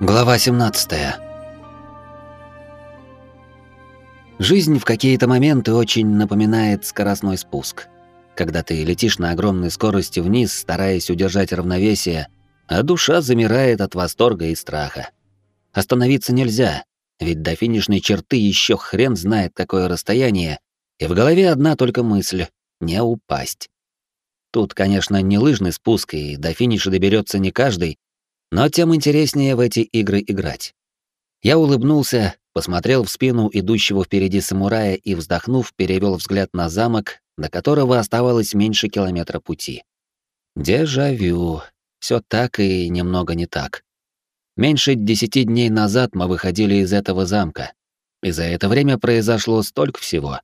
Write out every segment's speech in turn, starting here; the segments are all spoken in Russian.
Глава 17. Жизнь в какие-то моменты очень напоминает скоростной спуск. Когда ты летишь на огромной скорости вниз, стараясь удержать равновесие, а душа замирает от восторга и страха. Остановиться нельзя, ведь до финишной черты еще хрен знает какое расстояние, и в голове одна только мысль — не упасть. Тут, конечно, не лыжный спуск, и до финиша доберется не каждый, но тем интереснее в эти игры играть. Я улыбнулся, посмотрел в спину идущего впереди самурая и, вздохнув, перевел взгляд на замок, до которого оставалось меньше километра пути. Дежавю. Все так и немного не так. Меньше десяти дней назад мы выходили из этого замка, и за это время произошло столько всего.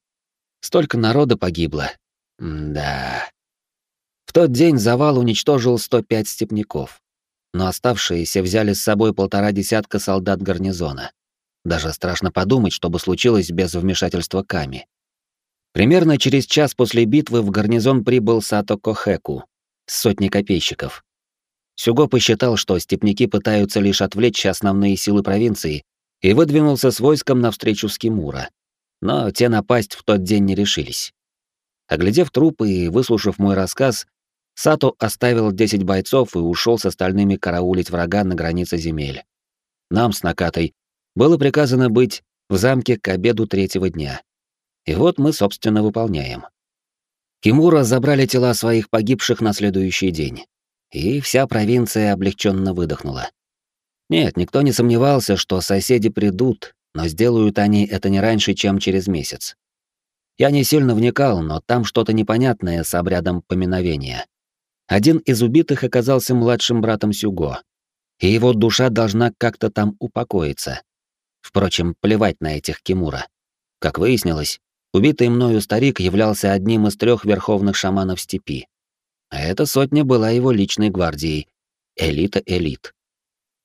Столько народа погибло. М да. В тот день завал уничтожил 105 степняков но оставшиеся взяли с собой полтора десятка солдат гарнизона. Даже страшно подумать, что бы случилось без вмешательства Ками. Примерно через час после битвы в гарнизон прибыл Сато Кохеку с сотней копейщиков. Сюго посчитал, что степняки пытаются лишь отвлечь основные силы провинции, и выдвинулся с войском навстречу Скимура. Но те напасть в тот день не решились. Оглядев трупы и выслушав мой рассказ, Сато оставил 10 бойцов и ушел с остальными караулить врага на границе земель. Нам с Накатой было приказано быть в замке к обеду третьего дня. И вот мы, собственно, выполняем. Кимура забрали тела своих погибших на следующий день. И вся провинция облегченно выдохнула. Нет, никто не сомневался, что соседи придут, но сделают они это не раньше, чем через месяц. Я не сильно вникал, но там что-то непонятное с обрядом поминовения. Один из убитых оказался младшим братом Сюго, и его душа должна как-то там упокоиться. Впрочем, плевать на этих Кимура. Как выяснилось, убитый мною старик являлся одним из трех верховных шаманов степи. А эта сотня была его личной гвардией. Элита элит.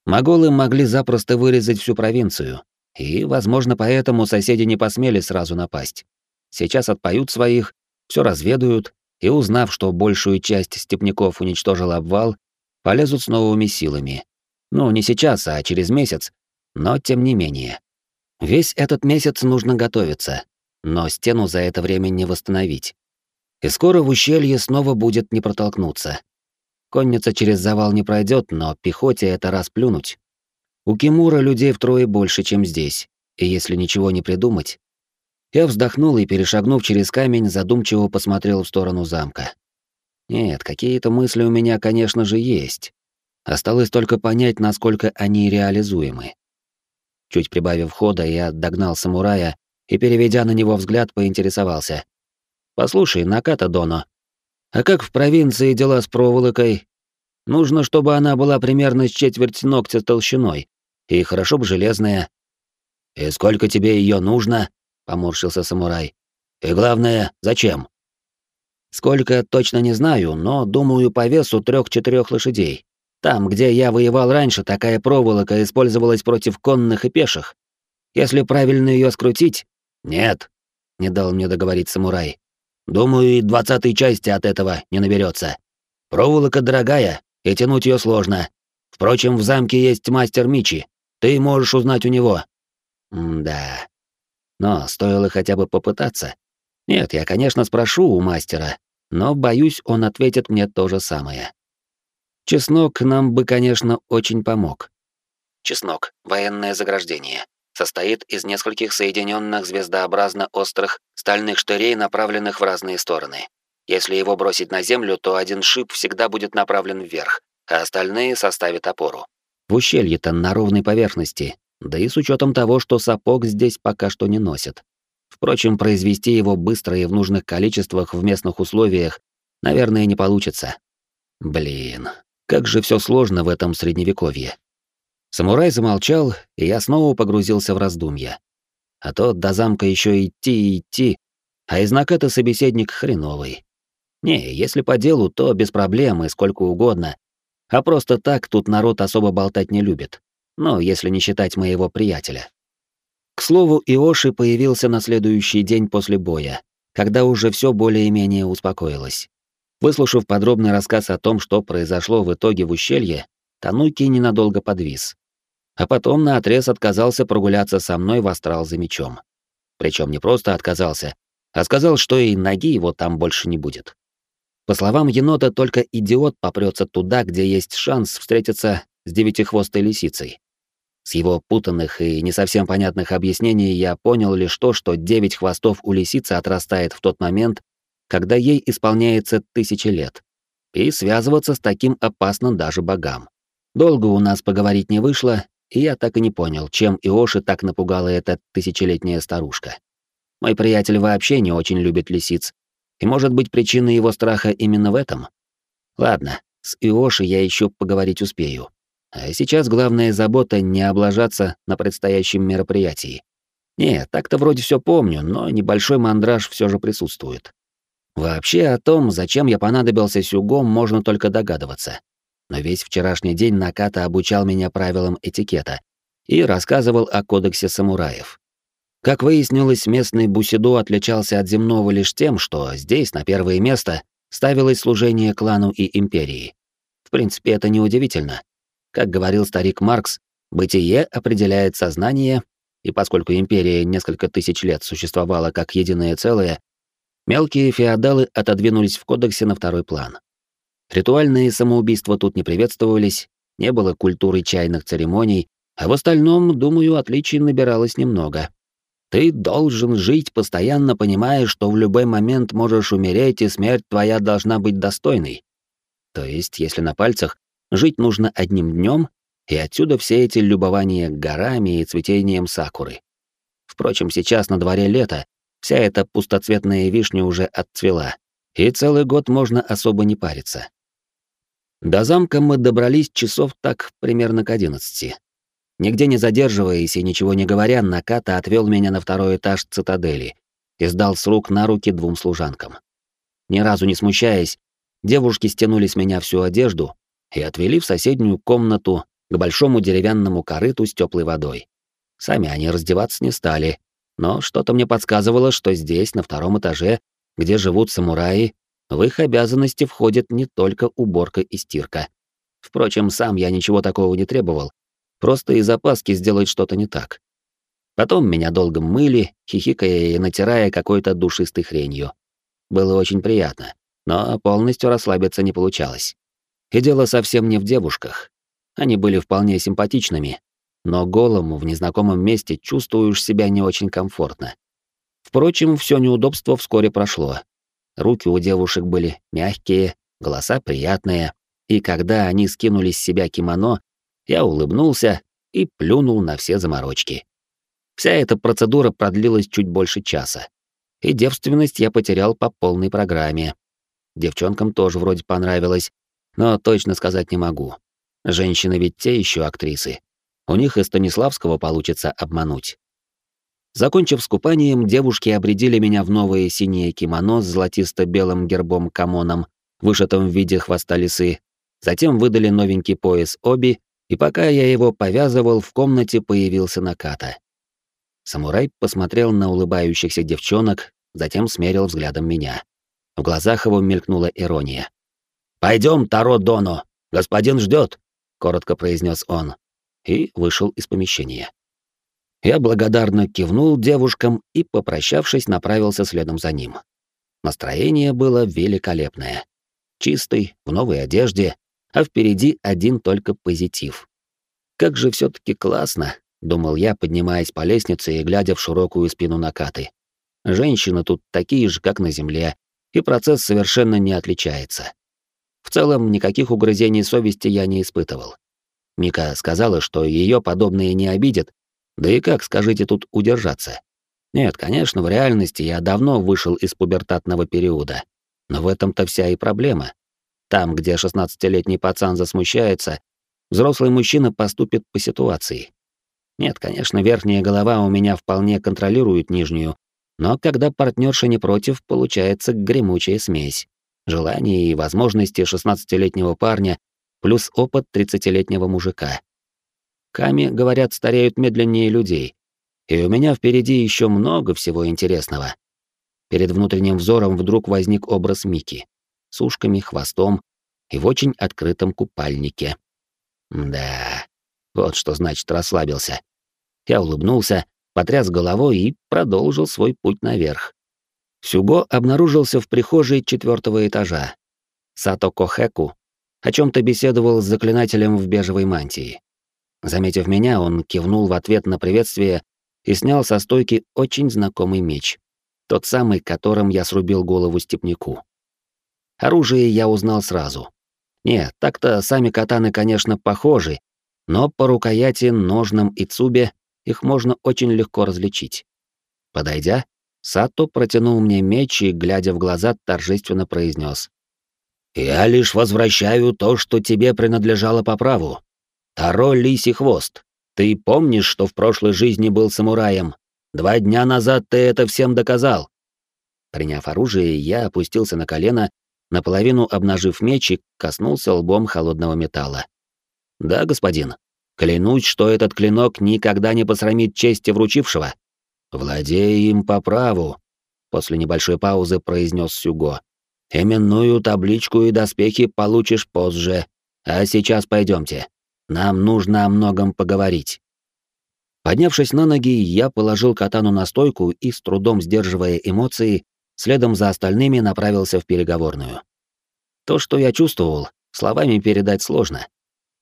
Моголы могли запросто вырезать всю провинцию, и, возможно, поэтому соседи не посмели сразу напасть. Сейчас отпоют своих, все разведают, и, узнав, что большую часть степняков уничтожил обвал, полезут с новыми силами. Ну, не сейчас, а через месяц, но тем не менее. Весь этот месяц нужно готовиться, но стену за это время не восстановить. И скоро в ущелье снова будет не протолкнуться. Конница через завал не пройдет, но пехоте это расплюнуть. У Кимура людей втрое больше, чем здесь, и если ничего не придумать, я вздохнул и, перешагнув через камень, задумчиво посмотрел в сторону замка. Нет, какие-то мысли у меня, конечно же, есть. Осталось только понять, насколько они реализуемы. Чуть прибавив хода, я догнал самурая и, переведя на него взгляд, поинтересовался. «Послушай, Наката Доно, а как в провинции дела с проволокой? Нужно, чтобы она была примерно с четверть ногтя толщиной, и хорошо бы железная. И сколько тебе ее нужно?» Поморщился самурай. И главное, зачем? Сколько точно не знаю, но думаю по весу трех-четырех лошадей. Там, где я воевал раньше, такая проволока использовалась против конных и пеших. Если правильно ее скрутить... Нет, не дал мне договорить самурай. Думаю, и двадцатой части от этого не наберется. Проволока дорогая, и тянуть ее сложно. Впрочем, в замке есть мастер Мичи. Ты можешь узнать у него. М да. Но стоило хотя бы попытаться. Нет, я, конечно, спрошу у мастера, но, боюсь, он ответит мне то же самое. Чеснок нам бы, конечно, очень помог. Чеснок — военное заграждение. Состоит из нескольких соединенных звездообразно-острых стальных штырей, направленных в разные стороны. Если его бросить на землю, то один шип всегда будет направлен вверх, а остальные составят опору. В ущелье-то на ровной поверхности, да и с учетом того, что сапог здесь пока что не носят. Впрочем, произвести его быстро и в нужных количествах в местных условиях, наверное, не получится. Блин, как же все сложно в этом средневековье. Самурай замолчал, и я снова погрузился в раздумья. А то до замка еще идти и идти, а из наката собеседник хреновый. Не, если по делу, то без проблем и сколько угодно. А просто так тут народ особо болтать не любит ну, если не считать моего приятеля. К слову, Иоши появился на следующий день после боя, когда уже все более-менее успокоилось. Выслушав подробный рассказ о том, что произошло в итоге в ущелье, Тануки ненадолго подвис. а потом наотрез отказался прогуляться со мной в астрал за мечом. Причем не просто отказался, а сказал, что и ноги его там больше не будет. По словам енота, только идиот попрется туда, где есть шанс встретиться с девятихвостой лисицей. С его путанных и не совсем понятных объяснений я понял лишь то, что девять хвостов у лисицы отрастает в тот момент, когда ей исполняется тысячи лет. И связываться с таким опасно даже богам. Долго у нас поговорить не вышло, и я так и не понял, чем Иоши так напугала эта тысячелетняя старушка. Мой приятель вообще не очень любит лисиц, и может быть причина его страха именно в этом? Ладно, с Иоши я еще поговорить успею. А сейчас главная забота не облажаться на предстоящем мероприятии. Не, так-то вроде все помню, но небольшой мандраж все же присутствует. Вообще о том, зачем я понадобился Сюгом, можно только догадываться. Но весь вчерашний день Наката обучал меня правилам этикета и рассказывал о кодексе самураев. Как выяснилось, местный бусидо отличался от земного лишь тем, что здесь на первое место ставилось служение клану и империи. В принципе, это неудивительно. Как говорил старик Маркс, бытие определяет сознание, и поскольку империя несколько тысяч лет существовала как единое целое, мелкие феодалы отодвинулись в кодексе на второй план. Ритуальные самоубийства тут не приветствовались, не было культуры чайных церемоний, а в остальном, думаю, отличий набиралось немного. Ты должен жить, постоянно понимая, что в любой момент можешь умереть, и смерть твоя должна быть достойной. То есть, если на пальцах, Жить нужно одним днем, и отсюда все эти любования горами и цветением сакуры. Впрочем, сейчас на дворе лето, вся эта пустоцветная вишня уже отцвела, и целый год можно особо не париться. До замка мы добрались часов так примерно к одиннадцати. Нигде не задерживаясь и ничего не говоря, Наката отвел меня на второй этаж цитадели и сдал с рук на руки двум служанкам. Ни разу не смущаясь, девушки стянули с меня всю одежду, и отвели в соседнюю комнату к большому деревянному корыту с теплой водой. Сами они раздеваться не стали, но что-то мне подсказывало, что здесь, на втором этаже, где живут самураи, в их обязанности входит не только уборка и стирка. Впрочем, сам я ничего такого не требовал, просто из опаски сделать что-то не так. Потом меня долго мыли, хихикая и натирая какой-то душистой хренью. Было очень приятно, но полностью расслабиться не получалось. И дело совсем не в девушках. Они были вполне симпатичными, но голому в незнакомом месте чувствуешь себя не очень комфортно. Впрочем, все неудобство вскоре прошло. Руки у девушек были мягкие, голоса приятные, и когда они скинули с себя кимоно, я улыбнулся и плюнул на все заморочки. Вся эта процедура продлилась чуть больше часа, и девственность я потерял по полной программе. Девчонкам тоже вроде понравилось, но точно сказать не могу. Женщины ведь те еще актрисы. У них и Станиславского получится обмануть. Закончив с купанием, девушки обрядили меня в новое синее кимоно с золотисто-белым гербом-камоном, вышитым в виде хвоста лисы. Затем выдали новенький пояс оби, и пока я его повязывал, в комнате появился Наката. Самурай посмотрел на улыбающихся девчонок, затем смерил взглядом меня. В глазах его мелькнула ирония. Пойдем, Таро Доно, господин ждет, коротко произнес он и вышел из помещения. Я благодарно кивнул девушкам и, попрощавшись, направился следом за ним. Настроение было великолепное. Чистый, в новой одежде, а впереди один только позитив. Как же все таки классно, думал я, поднимаясь по лестнице и глядя в широкую спину Накаты. Женщины тут такие же, как на земле, и процесс совершенно не отличается. В целом, никаких угрызений совести я не испытывал. Мика сказала, что ее подобные не обидят, да и как, скажите, тут удержаться? Нет, конечно, в реальности я давно вышел из пубертатного периода, но в этом-то вся и проблема. Там, где 16-летний пацан засмущается, взрослый мужчина поступит по ситуации. Нет, конечно, верхняя голова у меня вполне контролирует нижнюю, но когда партнерша не против, получается гремучая смесь желания и возможности 16-летнего парня плюс опыт 30-летнего мужика. Ками, говорят, стареют медленнее людей, и у меня впереди еще много всего интересного. Перед внутренним взором вдруг возник образ Мики с ушками, хвостом и в очень открытом купальнике. Да, Вот что значит расслабился. Я улыбнулся, потряс головой и продолжил свой путь наверх. Сюго обнаружился в прихожей четвертого этажа. Сато Кохэку о чем-то беседовал с заклинателем в бежевой мантии. Заметив меня, он кивнул в ответ на приветствие и снял со стойки очень знакомый меч. Тот самый, которым я срубил голову степняку. Оружие я узнал сразу. Не, так-то сами катаны, конечно, похожи, но по рукояти, ножнам и цубе их можно очень легко различить. Подойдя, Сато протянул мне меч и, глядя в глаза, торжественно произнес: «Я лишь возвращаю то, что тебе принадлежало по праву. Таро Лисий Хвост, ты помнишь, что в прошлой жизни был самураем? Два дня назад ты это всем доказал». Приняв оружие, я опустился на колено, наполовину обнажив меч и коснулся лбом холодного металла. «Да, господин. Клянусь, что этот клинок никогда не посрамит чести вручившего. Владей им по праву», — после небольшой паузы произнес Сюго. «Именную табличку и доспехи получишь позже. А сейчас пойдемте. Нам нужно о многом поговорить. Поднявшись на ноги, я положил катану на стойку и, с трудом сдерживая эмоции, следом за остальными направился в переговорную. То, что я чувствовал, словами передать сложно.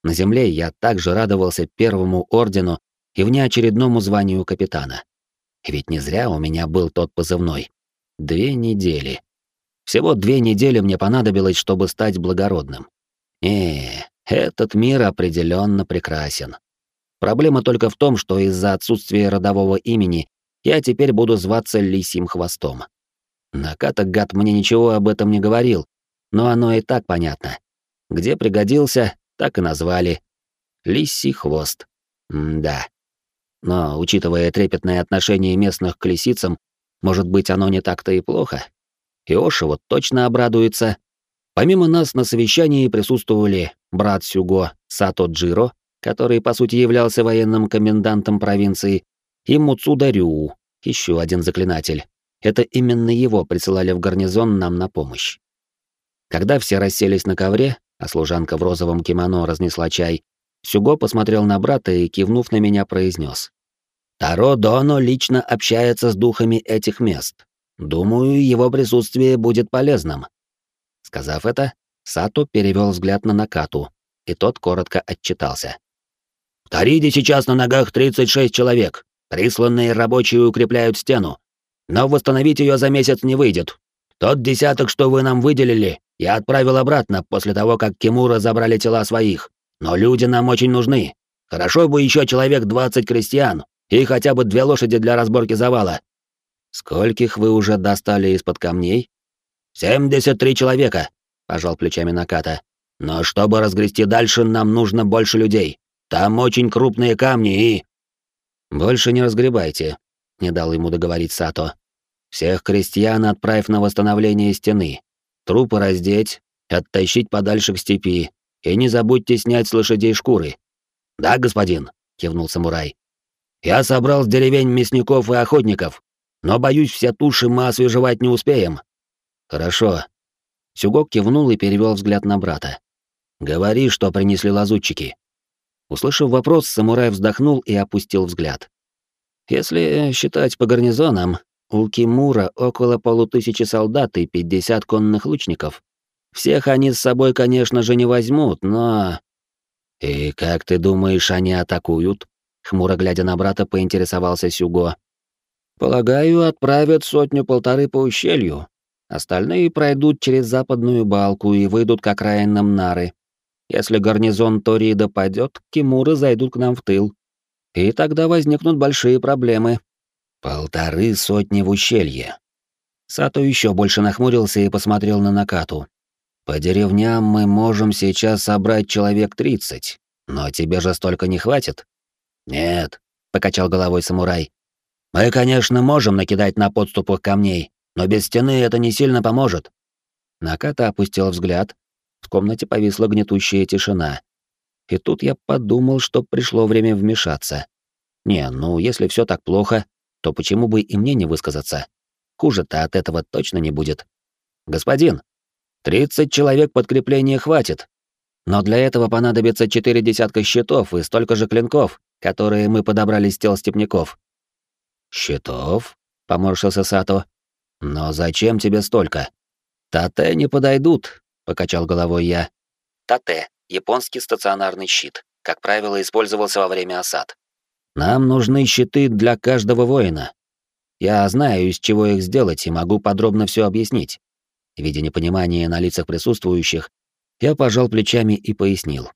На земле я также радовался первому ордену и внеочередному званию капитана. Ведь не зря у меня был тот позывной. Две недели. Всего две недели мне понадобилось, чтобы стать благородным. Не, этот мир определенно прекрасен. Проблема только в том, что из-за отсутствия родового имени я теперь буду зваться Лисим Хвостом. Наката гад мне ничего об этом не говорил, но оно и так понятно. Где пригодился, так и назвали. Лисий Хвост. М да. Но, учитывая трепетное отношение местных к лисицам, может быть, оно не так-то и плохо. Иоши вот точно обрадуется, Помимо нас на совещании присутствовали брат Сюго Сато Джиро, который по сути являлся военным комендантом провинции, и Муцуда Рю, еще один заклинатель. Это именно его присылали в гарнизон нам на помощь. Когда все расселись на ковре, а служанка в розовом кимоно разнесла чай, Сюго посмотрел на брата и, кивнув на меня, произнес: «Таро Доно лично общается с духами этих мест. Думаю, его присутствие будет полезным. Сказав это, Сато перевел взгляд на Накату, и тот коротко отчитался. «В Тариде сейчас на ногах 36 человек. Присланные рабочие укрепляют стену. Но восстановить ее за месяц не выйдет. Тот десяток, что вы нам выделили, я отправил обратно после того, как Кимура забрали тела своих. Но люди нам очень нужны. Хорошо бы еще человек 20 крестьян и хотя бы две лошади для разборки завала. Скольких вы уже достали из-под камней? «Семьдесят три человека», — пожал плечами Наката. «Но чтобы разгрести дальше, нам нужно больше людей. Там очень крупные камни и...» «Больше не разгребайте», — не дал ему договорить Сато. «Всех крестьян отправь на восстановление стены. Трупы раздеть, оттащить подальше к степи. И не забудьте снять с лошадей шкуры». «Да, господин», — кивнул самурай. «Я собрал с деревень мясников и охотников, но, боюсь, все туши мы освежевать не успеем. «Хорошо». Сюгок кивнул и перевел взгляд на брата. «Говори, что принесли лазутчики». Услышав вопрос, самурай вздохнул и опустил взгляд. «Если считать по гарнизонам, у Кимура около полутысячи солдат и пятьдесят конных лучников. Всех они с собой, конечно же, не возьмут, но...» «И как ты думаешь, они атакуют?» Хмуро глядя на брата, поинтересовался Сюго. «Полагаю, отправят сотню-полторы по ущелью, Остальные пройдут через западную балку и выйдут к окраинам Нары. Если гарнизон Торида падет, Кимуры зайдут к нам в тыл. И тогда возникнут большие проблемы. Полторы сотни в ущелье. Сато еще больше нахмурился и посмотрел на Накату. По деревням мы можем сейчас собрать человек тридцать, но тебе же столько не хватит. Нет, покачал головой самурай. Мы, конечно, можем накидать на подступах камней, но без стены это не сильно поможет. Наката опустил взгляд. В комнате повисла гнетущая тишина. И тут я подумал, что пришло время вмешаться. Не, ну если все так плохо, то почему бы и мне не высказаться? Хуже-то от этого точно не будет. Господин, 30 человек подкрепления хватит. Но для этого понадобится четыре десятка щитов и столько же клинков, которые мы подобрали с тел степняков. Щитов? поморщился Сато. Но зачем тебе столько? Тате не подойдут, покачал головой я. Тате японский стационарный щит, как правило, использовался во время осад. Нам нужны щиты для каждого воина. Я знаю, из чего их сделать, и могу подробно все объяснить. Видя непонимание на лицах присутствующих, я пожал плечами и пояснил.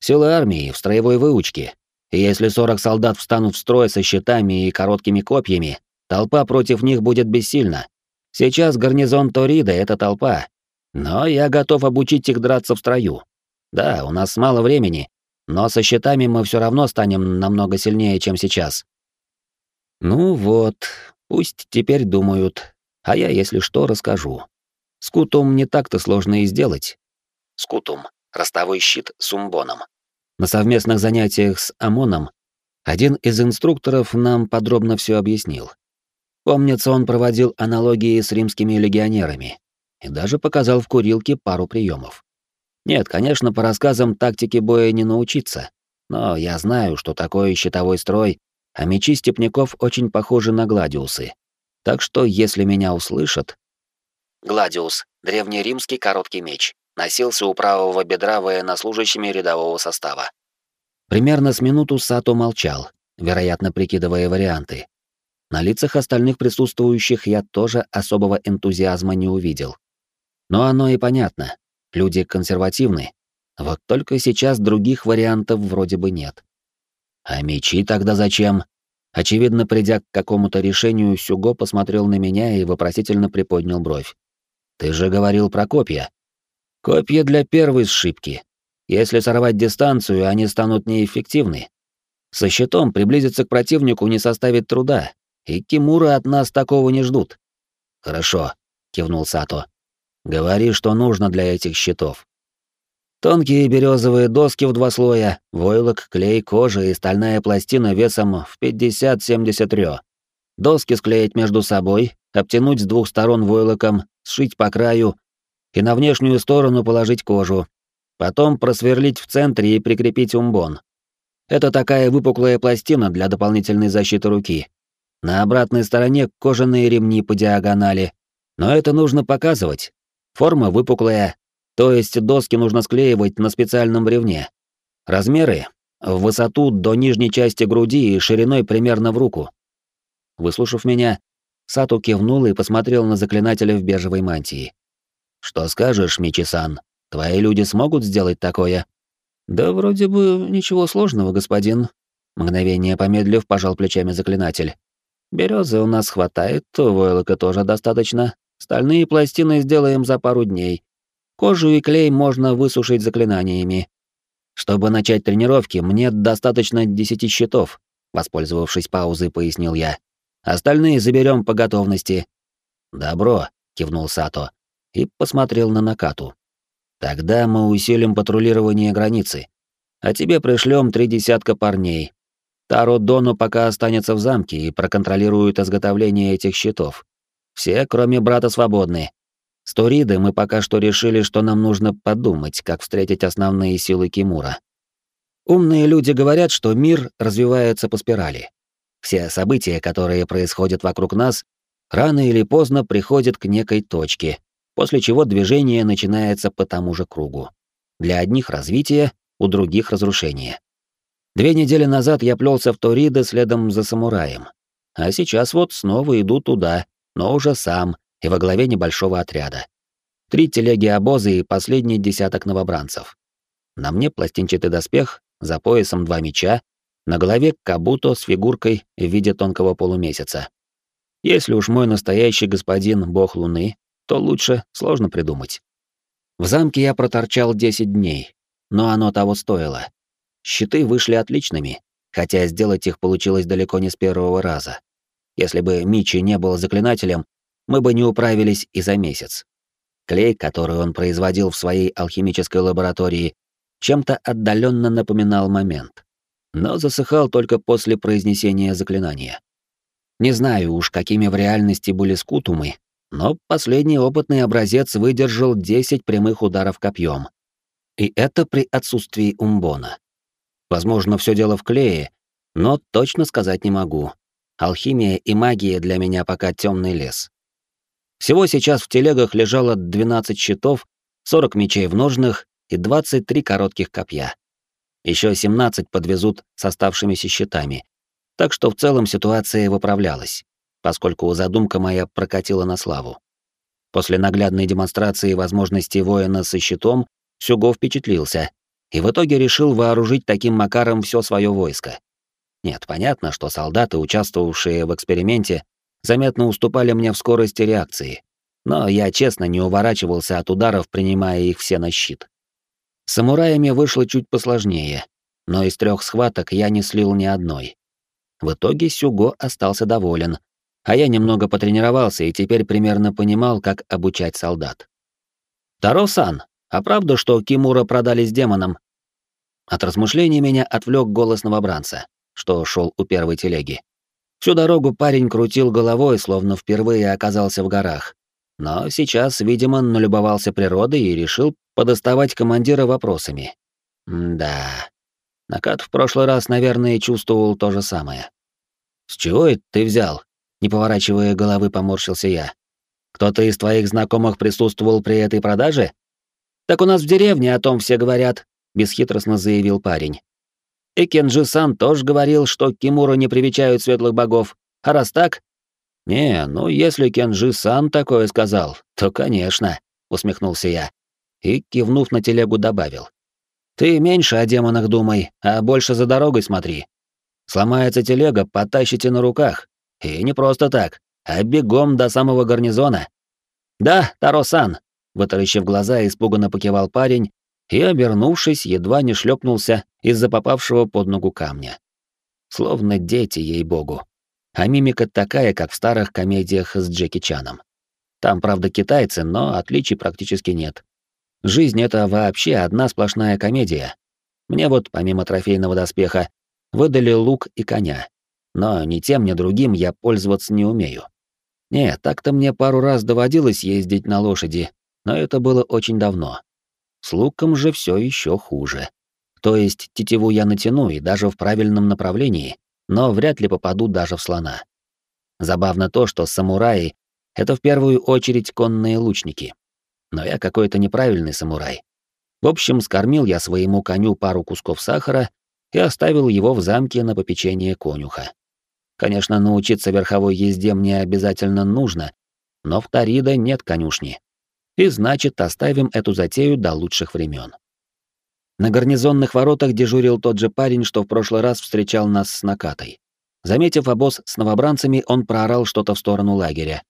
Силы армии в строевой выучке. И если 40 солдат встанут в строй со щитами и короткими копьями, толпа против них будет бессильна. Сейчас гарнизон Торида — это толпа. Но я готов обучить их драться в строю. Да, у нас мало времени, но со щитами мы все равно станем намного сильнее, чем сейчас. Ну вот, пусть теперь думают, а я, если что, расскажу. Скутум не так-то сложно и сделать. Скутум — ростовой щит с умбоном. На совместных занятиях с ОМОНом один из инструкторов нам подробно все объяснил. Помнится, он проводил аналогии с римскими легионерами и даже показал в курилке пару приемов. Нет, конечно, по рассказам тактики боя не научиться, но я знаю, что такое щитовой строй, а мечи степняков очень похожи на гладиусы. Так что, если меня услышат... Гладиус — древнеримский короткий меч. Носился у правого бедра военнослужащими рядового состава. Примерно с минуту Сато молчал, вероятно, прикидывая варианты. На лицах остальных присутствующих я тоже особого энтузиазма не увидел. Но оно и понятно. Люди консервативны. Вот только сейчас других вариантов вроде бы нет. А мечи тогда зачем? Очевидно, придя к какому-то решению, Сюго посмотрел на меня и вопросительно приподнял бровь. Ты же говорил про копья. Копья для первой сшибки. Если сорвать дистанцию, они станут неэффективны. Со щитом приблизиться к противнику не составит труда, и Кимура от нас такого не ждут. Хорошо, кивнул Сато. Говори, что нужно для этих щитов. Тонкие березовые доски в два слоя, войлок, клей, кожа и стальная пластина весом в 50-70 рё. Доски склеить между собой, обтянуть с двух сторон войлоком, сшить по краю и на внешнюю сторону положить кожу. Потом просверлить в центре и прикрепить умбон. Это такая выпуклая пластина для дополнительной защиты руки. На обратной стороне кожаные ремни по диагонали. Но это нужно показывать, Форма выпуклая, то есть доски нужно склеивать на специальном бревне. Размеры — в высоту до нижней части груди и шириной примерно в руку. Выслушав меня, Сату кивнул и посмотрел на заклинателя в бежевой мантии. «Что скажешь, Мичи-сан? Твои люди смогут сделать такое?» «Да вроде бы ничего сложного, господин», — мгновение помедлив пожал плечами заклинатель. «Берёзы у нас хватает, войлока тоже достаточно, Стальные пластины сделаем за пару дней. Кожу и клей можно высушить заклинаниями. Чтобы начать тренировки, мне достаточно десяти щитов, воспользовавшись паузой, пояснил я. Остальные заберем по готовности. Добро, кивнул Сато и посмотрел на Накату. Тогда мы усилим патрулирование границы. А тебе пришлем три десятка парней. Таро Дону пока останется в замке и проконтролирует изготовление этих щитов. Все, кроме брата, свободны. С Ториды мы пока что решили, что нам нужно подумать, как встретить основные силы Кимура. Умные люди говорят, что мир развивается по спирали. Все события, которые происходят вокруг нас, рано или поздно приходят к некой точке, после чего движение начинается по тому же кругу. Для одних развитие, у других разрушение. Две недели назад я плелся в Торида следом за самураем, а сейчас вот снова иду туда, но уже сам и во главе небольшого отряда. Три телеги обозы и последний десяток новобранцев. На мне пластинчатый доспех, за поясом два меча, на голове кабуто с фигуркой в виде тонкого полумесяца. Если уж мой настоящий господин бог луны, то лучше сложно придумать. В замке я проторчал 10 дней, но оно того стоило. Щиты вышли отличными, хотя сделать их получилось далеко не с первого раза. Если бы Мичи не был заклинателем, мы бы не управились и за месяц. Клей, который он производил в своей алхимической лаборатории, чем-то отдаленно напоминал момент, но засыхал только после произнесения заклинания. Не знаю уж, какими в реальности были скутумы, но последний опытный образец выдержал 10 прямых ударов копьем. И это при отсутствии умбона. Возможно, все дело в клее, но точно сказать не могу. Алхимия и магия для меня пока темный лес. Всего сейчас в телегах лежало 12 щитов, 40 мечей в ножнах и 23 коротких копья. Еще 17 подвезут с оставшимися щитами. Так что в целом ситуация выправлялась, поскольку задумка моя прокатила на славу. После наглядной демонстрации возможностей воина со щитом Сюго впечатлился и в итоге решил вооружить таким макаром все свое войско. Нет, понятно, что солдаты, участвовавшие в эксперименте, заметно уступали мне в скорости реакции, но я честно не уворачивался от ударов, принимая их все на щит. Самураями вышло чуть посложнее, но из трех схваток я не слил ни одной. В итоге Сюго остался доволен, а я немного потренировался и теперь примерно понимал, как обучать солдат. «Таро-сан, а правда, что Кимура продали с демоном?» От размышлений меня отвлек голос новобранца, что шел у первой телеги. Всю дорогу парень крутил головой, словно впервые оказался в горах. Но сейчас, видимо, налюбовался природой и решил подоставать командира вопросами. М да. Накат в прошлый раз, наверное, чувствовал то же самое. «С чего это ты взял?» Не поворачивая головы, поморщился я. «Кто-то из твоих знакомых присутствовал при этой продаже?» «Так у нас в деревне о том все говорят», — бесхитростно заявил парень. «И Кенджи-сан тоже говорил, что Кимуру не привечают светлых богов. А раз так...» «Не, ну если Кенджи-сан такое сказал, то конечно», — усмехнулся я и, кивнув на телегу, добавил. «Ты меньше о демонах думай, а больше за дорогой смотри. Сломается телега, потащите на руках. И не просто так, а бегом до самого гарнизона». «Да, Таро-сан», — вытаращив глаза, испуганно покивал парень и, обернувшись, едва не шлепнулся из-за попавшего под ногу камня. Словно дети, ей-богу. А мимика такая, как в старых комедиях с Джеки Чаном. Там, правда, китайцы, но отличий практически нет. Жизнь — это вообще одна сплошная комедия. Мне вот, помимо трофейного доспеха, выдали лук и коня. Но ни тем, ни другим я пользоваться не умею. Не, так-то мне пару раз доводилось ездить на лошади, но это было очень давно. С луком же все еще хуже. То есть тетиву я натяну и даже в правильном направлении, но вряд ли попаду даже в слона. Забавно то, что самураи — это в первую очередь конные лучники но я какой-то неправильный самурай. В общем, скормил я своему коню пару кусков сахара и оставил его в замке на попечение конюха. Конечно, научиться верховой езде мне обязательно нужно, но в Тарида нет конюшни. И значит, оставим эту затею до лучших времен. На гарнизонных воротах дежурил тот же парень, что в прошлый раз встречал нас с Накатой. Заметив обоз с новобранцами, он проорал что-то в сторону лагеря,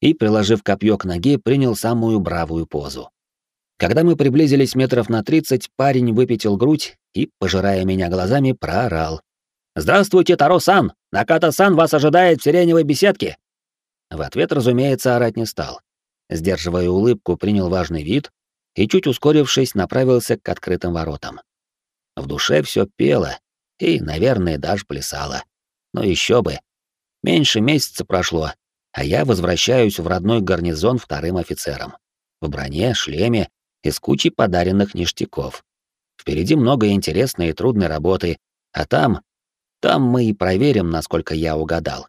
и, приложив копье к ноге, принял самую бравую позу. Когда мы приблизились метров на тридцать, парень выпятил грудь и, пожирая меня глазами, проорал. «Здравствуйте, Таро-сан! Наката-сан вас ожидает в сиреневой беседке!» В ответ, разумеется, орать не стал. Сдерживая улыбку, принял важный вид и, чуть ускорившись, направился к открытым воротам. В душе все пело и, наверное, даже плясало. Но еще бы. Меньше месяца прошло, а я возвращаюсь в родной гарнизон вторым офицером. В броне, шлеме и с кучей подаренных ништяков. Впереди много интересной и трудной работы, а там... Там мы и проверим, насколько я угадал.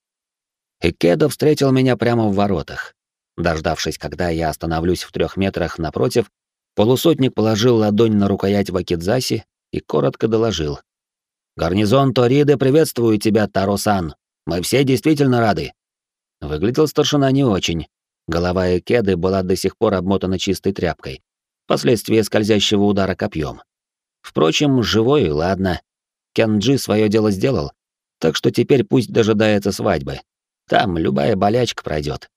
Икедо встретил меня прямо в воротах. Дождавшись, когда я остановлюсь в трех метрах напротив, полусотник положил ладонь на рукоять Вакидзаси и коротко доложил. «Гарнизон Ториды приветствует тебя, Таро-сан. Мы все действительно рады. Выглядел старшина не очень. Голова и кеды была до сих пор обмотана чистой тряпкой. Последствия скользящего удара копьем. Впрочем, живой, ладно. Кенджи свое дело сделал, так что теперь пусть дожидается свадьбы. Там любая болячка пройдет.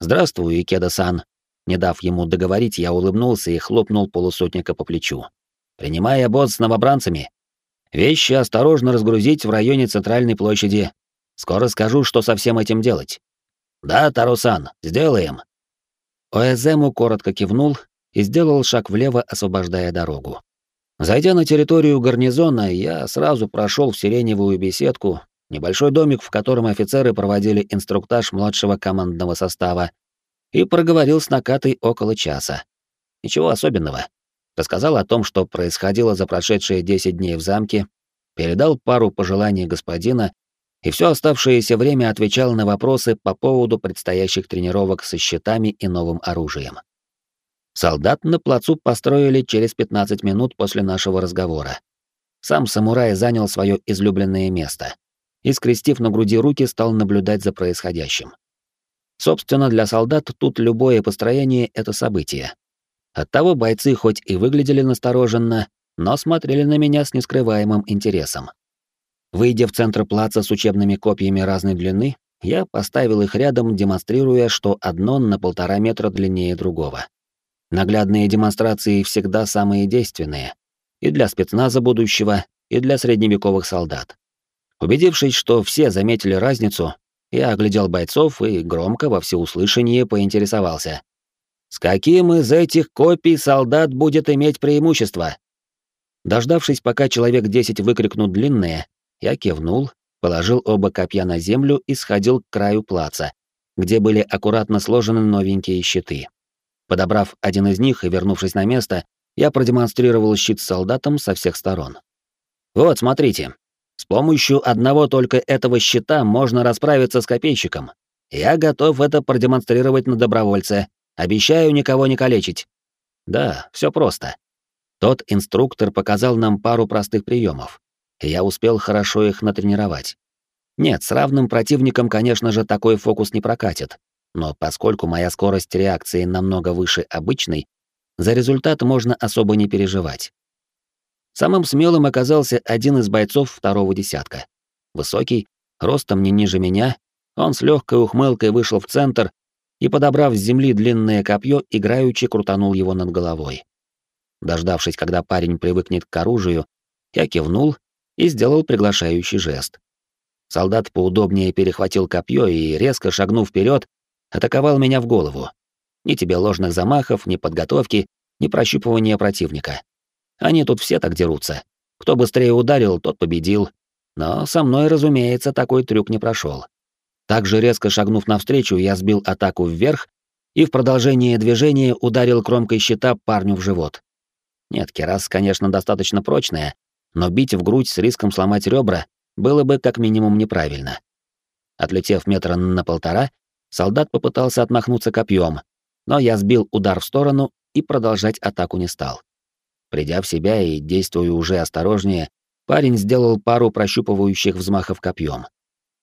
«Здравствуй, Икеда-сан». Не дав ему договорить, я улыбнулся и хлопнул полусотника по плечу. «Принимай обоз с новобранцами. Вещи осторожно разгрузить в районе центральной площади. Скоро скажу, что со всем этим делать. Да, Тарусан, сделаем. Оэзему коротко кивнул и сделал шаг влево, освобождая дорогу. Зайдя на территорию гарнизона, я сразу прошел в сиреневую беседку, небольшой домик, в котором офицеры проводили инструктаж младшего командного состава, и проговорил с накатой около часа. Ничего особенного. рассказал о том, что происходило за прошедшие 10 дней в замке, передал пару пожеланий господина и все оставшееся время отвечал на вопросы по поводу предстоящих тренировок со щитами и новым оружием. Солдат на плацу построили через 15 минут после нашего разговора. Сам самурай занял свое излюбленное место и, скрестив на груди руки, стал наблюдать за происходящим. Собственно, для солдат тут любое построение — это событие. Оттого бойцы хоть и выглядели настороженно, но смотрели на меня с нескрываемым интересом. Выйдя в центр плаца с учебными копьями разной длины, я поставил их рядом, демонстрируя, что одно на полтора метра длиннее другого. Наглядные демонстрации всегда самые действенные. И для спецназа будущего, и для средневековых солдат. Убедившись, что все заметили разницу, я оглядел бойцов и громко во всеуслышание поинтересовался. «С каким из этих копий солдат будет иметь преимущество?» Дождавшись, пока человек десять выкрикнут длинные, я кивнул, положил оба копья на землю и сходил к краю плаца, где были аккуратно сложены новенькие щиты. Подобрав один из них и вернувшись на место, я продемонстрировал щит солдатам со всех сторон. «Вот, смотрите. Помощью одного только этого щита можно расправиться с копейщиком. Я готов это продемонстрировать на добровольце. Обещаю никого не калечить». Да, все просто. Тот инструктор показал нам пару простых приемов и я успел хорошо их натренировать. Нет, с равным противником, конечно же, такой фокус не прокатит, но поскольку моя скорость реакции намного выше обычной, за результат можно особо не переживать. Самым смелым оказался один из бойцов второго десятка. Высокий, ростом не ниже меня, он с легкой ухмылкой вышел в центр и, подобрав с земли длинное копье, играючи крутанул его над головой. Дождавшись, когда парень привыкнет к оружию, я кивнул и сделал приглашающий жест. Солдат поудобнее перехватил копье и, резко шагнув вперед, атаковал меня в голову. Ни тебе ложных замахов, ни подготовки, ни прощупывания противника. Они тут все так дерутся. Кто быстрее ударил, тот победил. Но со мной, разумеется, такой трюк не прошел. Также резко шагнув навстречу, я сбил атаку вверх и в продолжение движения ударил кромкой щита парню в живот. Нет, керас, конечно, достаточно прочная, но бить в грудь с риском сломать ребра было бы как минимум неправильно. Отлетев метра на полтора, солдат попытался отмахнуться копьем, но я сбил удар в сторону и продолжать атаку не стал. Придя в себя и действуя уже осторожнее, парень сделал пару прощупывающих взмахов копьем.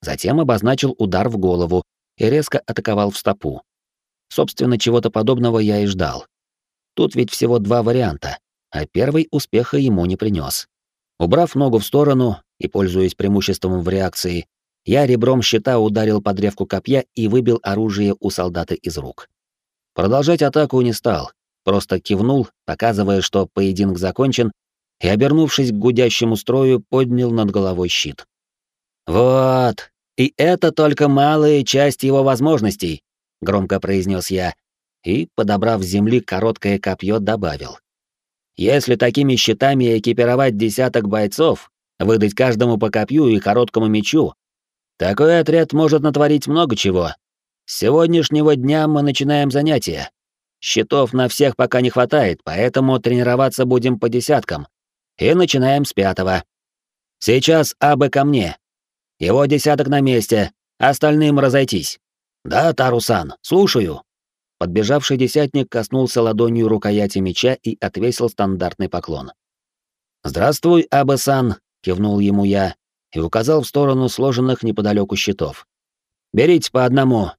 Затем обозначил удар в голову и резко атаковал в стопу. Собственно, чего-то подобного я и ждал. Тут ведь всего два варианта, а первый успеха ему не принес. Убрав ногу в сторону и пользуясь преимуществом в реакции, я ребром щита ударил по древку копья и выбил оружие у солдата из рук. Продолжать атаку не стал, просто кивнул, показывая, что поединок закончен, и, обернувшись к гудящему строю, поднял над головой щит. «Вот, и это только малая часть его возможностей», — громко произнес я, и, подобрав с земли короткое копье, добавил. Если такими щитами экипировать десяток бойцов, выдать каждому по копью и короткому мечу, такой отряд может натворить много чего. С сегодняшнего дня мы начинаем занятия. Щитов на всех пока не хватает, поэтому тренироваться будем по десяткам. И начинаем с пятого. Сейчас Абы ко мне. Его десяток на месте, остальным разойтись. Да, Тарусан, слушаю. Подбежавший десятник коснулся ладонью рукояти меча и отвесил стандартный поклон. «Здравствуй, Абасан!» — кивнул ему я и указал в сторону сложенных неподалеку щитов. «Берите по одному.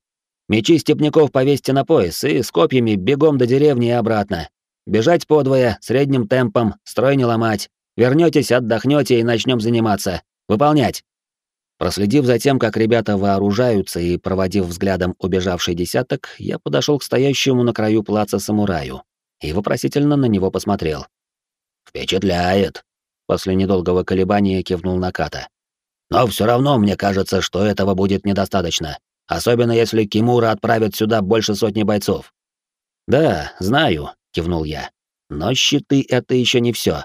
Мечи степняков повесьте на пояс и с копьями бегом до деревни и обратно. Бежать подвое, средним темпом, строй не ломать. Вернетесь, отдохнете и начнем заниматься. Выполнять!» Проследив за тем, как ребята вооружаются и проводив взглядом убежавший десяток, я подошел к стоящему на краю плаца самураю и вопросительно на него посмотрел. «Впечатляет!» — после недолгого колебания кивнул Наката. «Но все равно мне кажется, что этого будет недостаточно, особенно если Кимура отправит сюда больше сотни бойцов». «Да, знаю», — кивнул я. «Но щиты — это еще не все.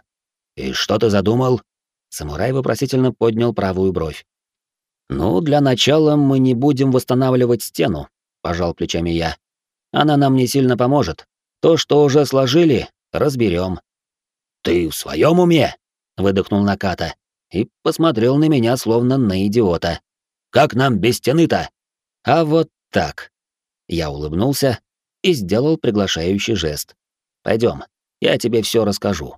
«И что ты задумал?» Самурай вопросительно поднял правую бровь. «Ну, для начала мы не будем восстанавливать стену», — пожал плечами я. «Она нам не сильно поможет. То, что уже сложили, разберем. «Ты в своем уме?» — выдохнул Наката и посмотрел на меня словно на идиота. «Как нам без стены-то?» «А вот так». Я улыбнулся и сделал приглашающий жест. Пойдем, я тебе все расскажу.